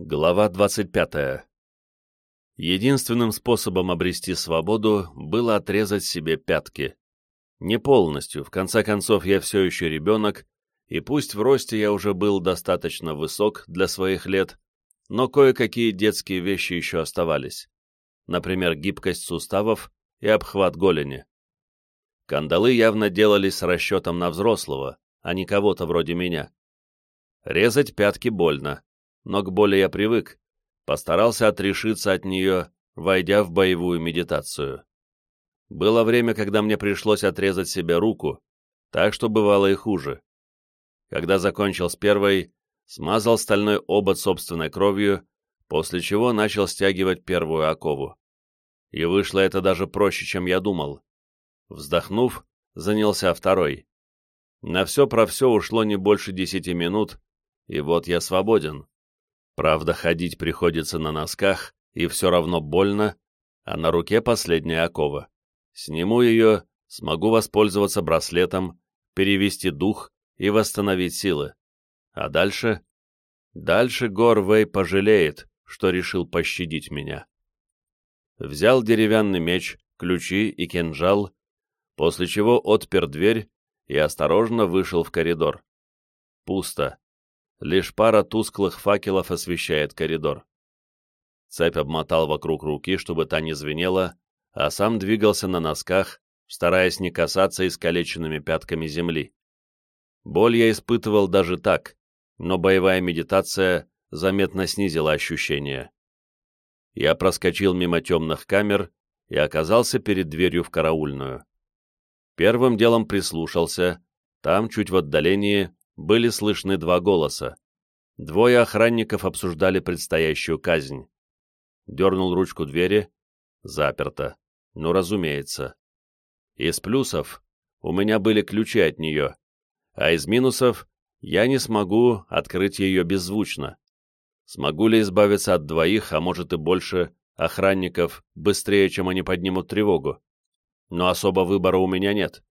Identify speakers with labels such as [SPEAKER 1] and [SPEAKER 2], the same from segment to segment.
[SPEAKER 1] Глава 25. Единственным способом обрести свободу было отрезать себе пятки. Не полностью, в конце концов я все еще ребенок, и пусть в росте я уже был достаточно высок для своих лет, но кое-какие детские вещи еще оставались. Например, гибкость суставов и обхват голени. Кандалы явно делались с расчетом на взрослого, а не кого-то вроде меня. Резать пятки больно но к боли я привык, постарался отрешиться от нее, войдя в боевую медитацию. Было время, когда мне пришлось отрезать себе руку, так что бывало и хуже. Когда закончил с первой, смазал стальной обод собственной кровью, после чего начал стягивать первую окову. И вышло это даже проще, чем я думал. Вздохнув, занялся второй. На все про все ушло не больше десяти минут, и вот я свободен. Правда, ходить приходится на носках, и все равно больно, а на руке последняя окова. Сниму ее, смогу воспользоваться браслетом, перевести дух и восстановить силы. А дальше? Дальше Горвей пожалеет, что решил пощадить меня. Взял деревянный меч, ключи и кинжал, после чего отпер дверь и осторожно вышел в коридор. Пусто. Лишь пара тусклых факелов освещает коридор. Цепь обмотал вокруг руки, чтобы та не звенела, а сам двигался на носках, стараясь не касаться искалеченными пятками земли. Боль я испытывал даже так, но боевая медитация заметно снизила ощущения. Я проскочил мимо темных камер и оказался перед дверью в караульную. Первым делом прислушался, там, чуть в отдалении, были слышны два голоса. Двое охранников обсуждали предстоящую казнь. Дернул ручку двери. Заперто. Ну, разумеется. Из плюсов у меня были ключи от нее, а из минусов я не смогу открыть ее беззвучно. Смогу ли избавиться от двоих, а может и больше, охранников быстрее, чем они поднимут тревогу? Но особо выбора у меня нет.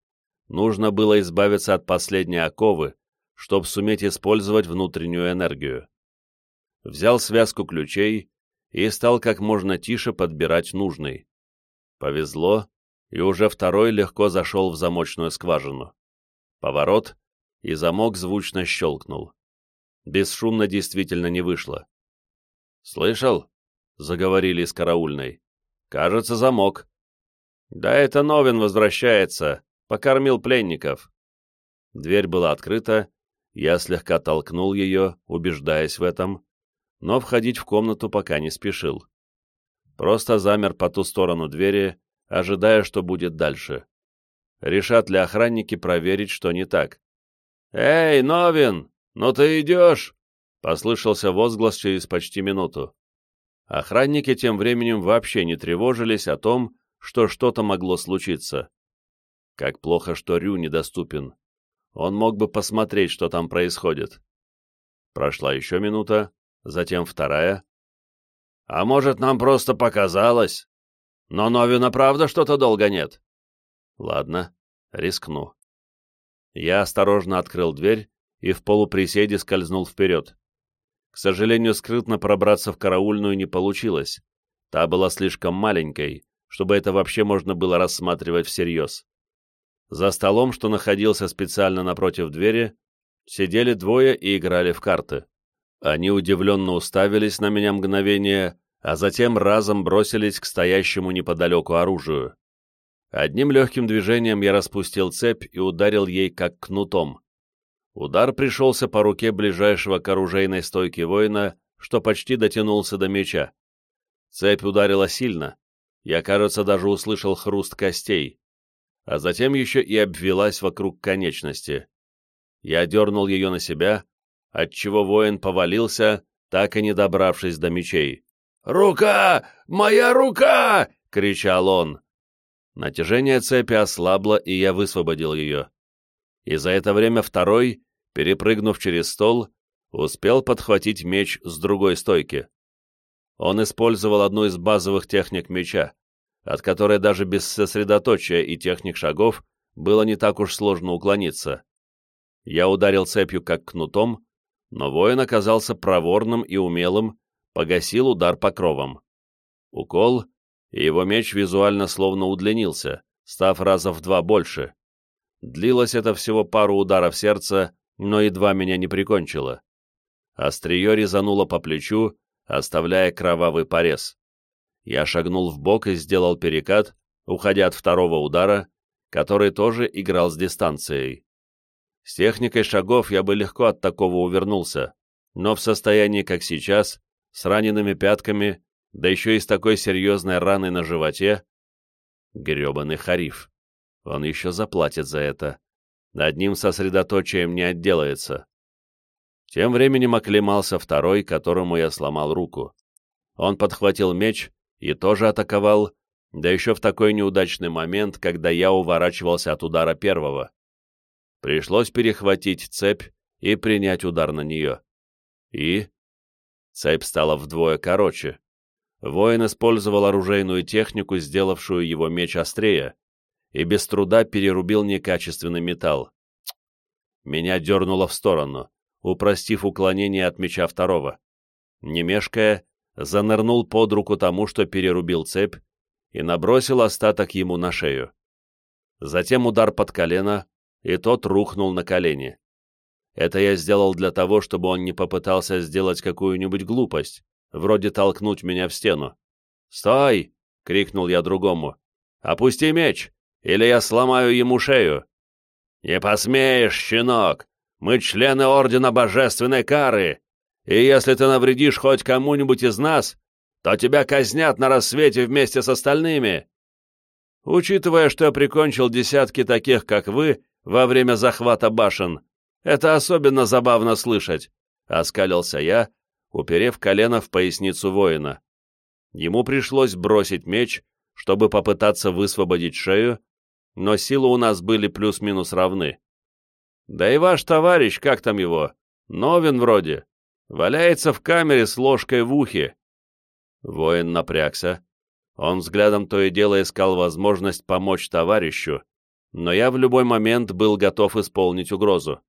[SPEAKER 1] Нужно было избавиться от последней оковы, чтобы суметь использовать внутреннюю энергию. Взял связку ключей и стал как можно тише подбирать нужный. Повезло, и уже второй легко зашел в замочную скважину. Поворот, и замок звучно щелкнул. Бесшумно действительно не вышло. «Слышал?» — заговорили из караульной. «Кажется, замок». «Да это Новин возвращается. Покормил пленников». Дверь была открыта, я слегка толкнул ее, убеждаясь в этом, но входить в комнату пока не спешил. Просто замер по ту сторону двери, ожидая, что будет дальше. Решат ли охранники проверить, что не так? «Эй, Новин, ну ты идешь!» — послышался возглас через почти минуту. Охранники тем временем вообще не тревожились о том, что что-то могло случиться. Как плохо, что Рю недоступен он мог бы посмотреть, что там происходит. Прошла еще минута, затем вторая. «А может, нам просто показалось? Но Новина правда что-то долго нет?» «Ладно, рискну». Я осторожно открыл дверь и в полуприседе скользнул вперед. К сожалению, скрытно пробраться в караульную не получилось. Та была слишком маленькой, чтобы это вообще можно было рассматривать всерьез. За столом, что находился специально напротив двери, сидели двое и играли в карты. Они удивленно уставились на меня мгновение, а затем разом бросились к стоящему неподалеку оружию. Одним легким движением я распустил цепь и ударил ей как кнутом. Удар пришелся по руке ближайшего к оружейной стойке воина, что почти дотянулся до меча. Цепь ударила сильно. Я, кажется, даже услышал хруст костей а затем еще и обвелась вокруг конечности. Я дернул ее на себя, отчего воин повалился, так и не добравшись до мечей. «Рука! Моя рука!» — кричал он. Натяжение цепи ослабло, и я высвободил ее. И за это время второй, перепрыгнув через стол, успел подхватить меч с другой стойки. Он использовал одну из базовых техник меча от которой даже без сосредоточия и техник шагов было не так уж сложно уклониться. Я ударил цепью как кнутом, но воин оказался проворным и умелым, погасил удар покровом. Укол, и его меч визуально словно удлинился, став раза в два больше. Длилось это всего пару ударов сердца, но едва меня не прикончило. Острие резануло по плечу, оставляя кровавый порез. Я шагнул в бок и сделал перекат, уходя от второго удара, который тоже играл с дистанцией. С техникой шагов я бы легко от такого увернулся, но в состоянии, как сейчас, с ранеными пятками, да еще и с такой серьезной раной на животе, гребаный Хариф. Он еще заплатит за это. Одним сосредоточием не отделается. Тем временем оклемался второй, которому я сломал руку. Он подхватил меч и тоже атаковал, да еще в такой неудачный момент, когда я уворачивался от удара первого. Пришлось перехватить цепь и принять удар на нее. И... Цепь стала вдвое короче. Воин использовал оружейную технику, сделавшую его меч острее, и без труда перерубил некачественный металл. Меня дернуло в сторону, упростив уклонение от меча второго. Не мешкая, занырнул под руку тому, что перерубил цепь, и набросил остаток ему на шею. Затем удар под колено, и тот рухнул на колени. Это я сделал для того, чтобы он не попытался сделать какую-нибудь глупость, вроде толкнуть меня в стену. «Стой!» — крикнул я другому. «Опусти меч, или я сломаю ему шею!» «Не посмеешь, щенок! Мы члены Ордена Божественной Кары, и если ты навредишь хоть кому-нибудь из нас, то тебя казнят на рассвете вместе с остальными!» Учитывая, что я прикончил десятки таких, как вы, во время захвата башен, это особенно забавно слышать, — оскалился я, уперев колено в поясницу воина. Ему пришлось бросить меч, чтобы попытаться высвободить шею, но силы у нас были плюс-минус равны. Да и ваш товарищ, как там его, Новин вроде, валяется в камере с ложкой в ухе. Воин напрягся. Он взглядом то и дело искал возможность помочь товарищу, но я в любой момент был готов исполнить угрозу.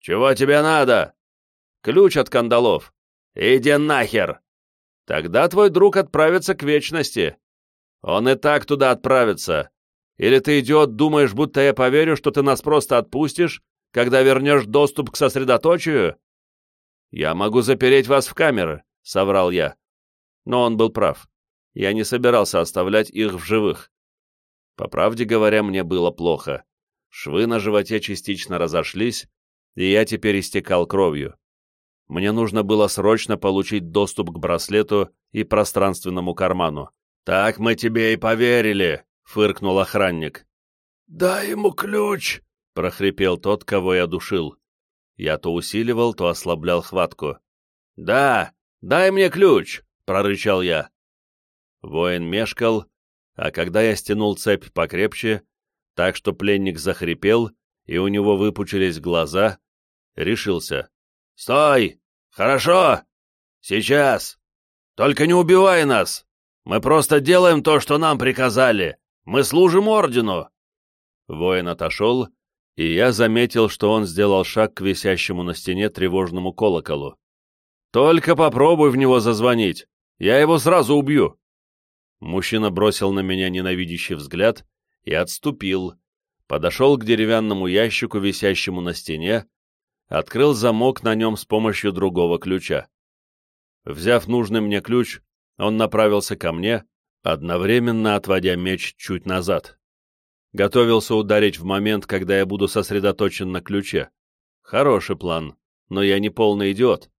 [SPEAKER 1] «Чего тебе надо?» «Ключ от кандалов». «Иди нахер!» «Тогда твой друг отправится к вечности». «Он и так туда отправится. Или ты, идиот, думаешь, будто я поверю, что ты нас просто отпустишь, когда вернешь доступ к сосредоточию?» «Я могу запереть вас в камеры», — соврал я. Но он был прав. Я не собирался оставлять их в живых. По правде говоря, мне было плохо. Швы на животе частично разошлись, и я теперь истекал кровью. Мне нужно было срочно получить доступ к браслету и пространственному карману. «Так мы тебе и поверили», — фыркнул охранник. «Дай ему ключ», — прохрипел тот, кого я душил. Я то усиливал, то ослаблял хватку. «Да, дай мне ключ», — прорычал я. Воин мешкал, а когда я стянул цепь покрепче, так что пленник захрипел, и у него выпучились глаза, решился. «Стой! Хорошо! Сейчас! Только не убивай нас! Мы просто делаем то, что нам приказали! Мы служим ордену!» Воин отошел, и я заметил, что он сделал шаг к висящему на стене тревожному колоколу. «Только попробуй в него зазвонить! Я его сразу убью!» Мужчина бросил на меня ненавидящий взгляд и отступил, подошел к деревянному ящику, висящему на стене, открыл замок на нем с помощью другого ключа. Взяв нужный мне ключ, он направился ко мне, одновременно отводя меч чуть назад. Готовился ударить в момент, когда я буду сосредоточен на ключе. Хороший план, но я не полный идиот.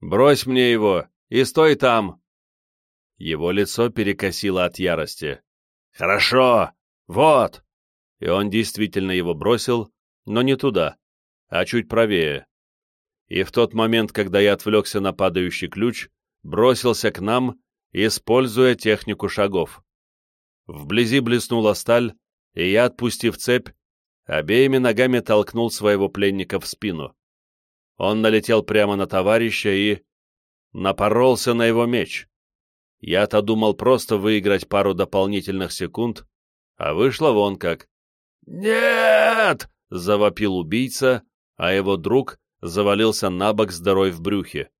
[SPEAKER 1] «Брось мне его и стой там!» Его лицо перекосило от ярости. «Хорошо! Вот!» И он действительно его бросил, но не туда, а чуть правее. И в тот момент, когда я отвлекся на падающий ключ, бросился к нам, используя технику шагов. Вблизи блеснула сталь, и я, отпустив цепь, обеими ногами толкнул своего пленника в спину. Он налетел прямо на товарища и... напоролся на его меч. Я-то думал просто выиграть пару дополнительных секунд, а вышло вон как. «Нет!» — завопил убийца, а его друг завалился на бок с дырой в брюхе.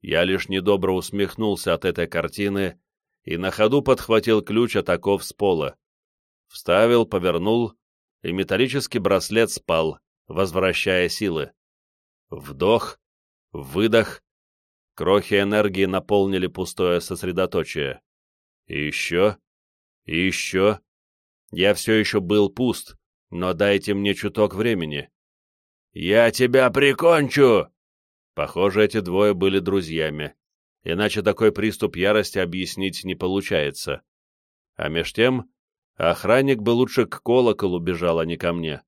[SPEAKER 1] Я лишь недобро усмехнулся от этой картины и на ходу подхватил ключ от оков с пола. Вставил, повернул, и металлический браслет спал, возвращая силы. Вдох, выдох. Крохи энергии наполнили пустое сосредоточие. И еще, и еще. Я все еще был пуст, но дайте мне чуток времени. «Я тебя прикончу!» Похоже, эти двое были друзьями, иначе такой приступ ярости объяснить не получается. А меж тем, охранник бы лучше к колоколу бежал, а не ко мне.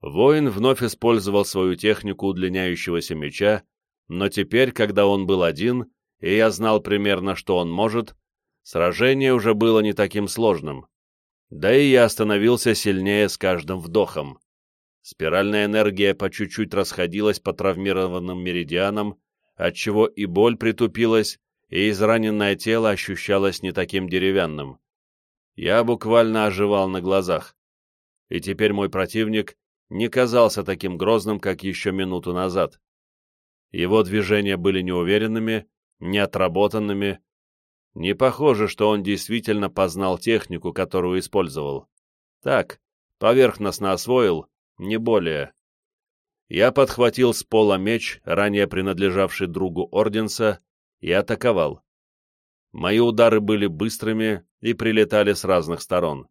[SPEAKER 1] Воин вновь использовал свою технику удлиняющегося меча, но теперь, когда он был один, и я знал примерно, что он может, сражение уже было не таким сложным. Да и я становился сильнее с каждым вдохом. Спиральная энергия по чуть-чуть расходилась по травмированным меридианам, отчего и боль притупилась, и израненное тело ощущалось не таким деревянным. Я буквально оживал на глазах. И теперь мой противник не казался таким грозным, как еще минуту назад. Его движения были неуверенными, неотработанными. Не похоже, что он действительно познал технику, которую использовал. Так, поверхностно освоил, не более. Я подхватил с пола меч, ранее принадлежавший другу Орденса, и атаковал. Мои удары были быстрыми и прилетали с разных сторон.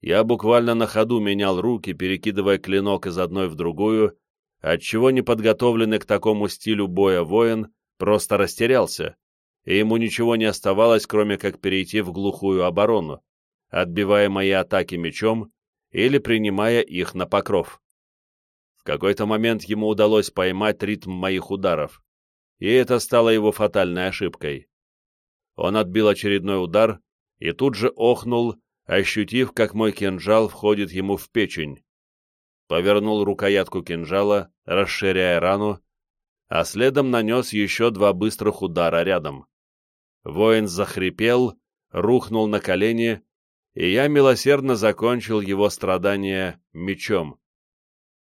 [SPEAKER 1] Я буквально на ходу менял руки, перекидывая клинок из одной в другую, отчего неподготовленный к такому стилю боя воин просто растерялся, и ему ничего не оставалось, кроме как перейти в глухую оборону, отбивая мои атаки мечом или принимая их на покров. В какой-то момент ему удалось поймать ритм моих ударов, и это стало его фатальной ошибкой. Он отбил очередной удар и тут же охнул, ощутив, как мой кинжал входит ему в печень. Повернул рукоятку кинжала, расширяя рану, а следом нанес еще два быстрых удара рядом. Воин захрипел, рухнул на колени и я милосердно закончил его страдания мечом.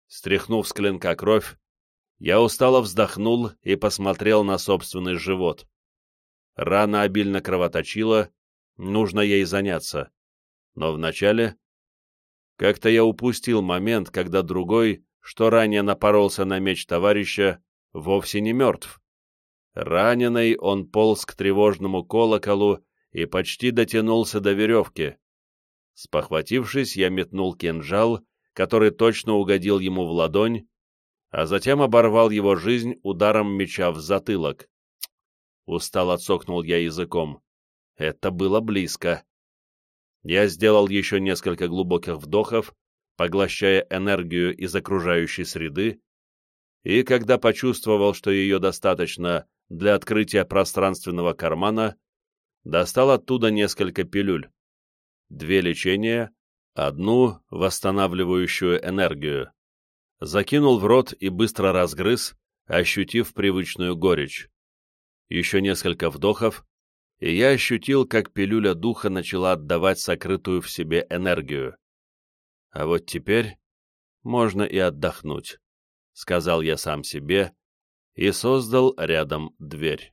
[SPEAKER 1] Стряхнув с клинка кровь, я устало вздохнул и посмотрел на собственный живот. Рана обильно кровоточила, нужно ей заняться. Но вначале... Как-то я упустил момент, когда другой, что ранее напоролся на меч товарища, вовсе не мертв. Раненый он полз к тревожному колоколу и почти дотянулся до веревки. Спохватившись, я метнул кинжал, который точно угодил ему в ладонь, а затем оборвал его жизнь ударом меча в затылок. Устал отсокнул я языком. Это было близко. Я сделал еще несколько глубоких вдохов, поглощая энергию из окружающей среды, и когда почувствовал, что ее достаточно для открытия пространственного кармана, достал оттуда несколько пилюль две лечения, одну восстанавливающую энергию. Закинул в рот и быстро разгрыз, ощутив привычную горечь. Еще несколько вдохов, и я ощутил, как пилюля духа начала отдавать сокрытую в себе энергию. А вот теперь можно и отдохнуть, — сказал я сам себе и создал рядом дверь.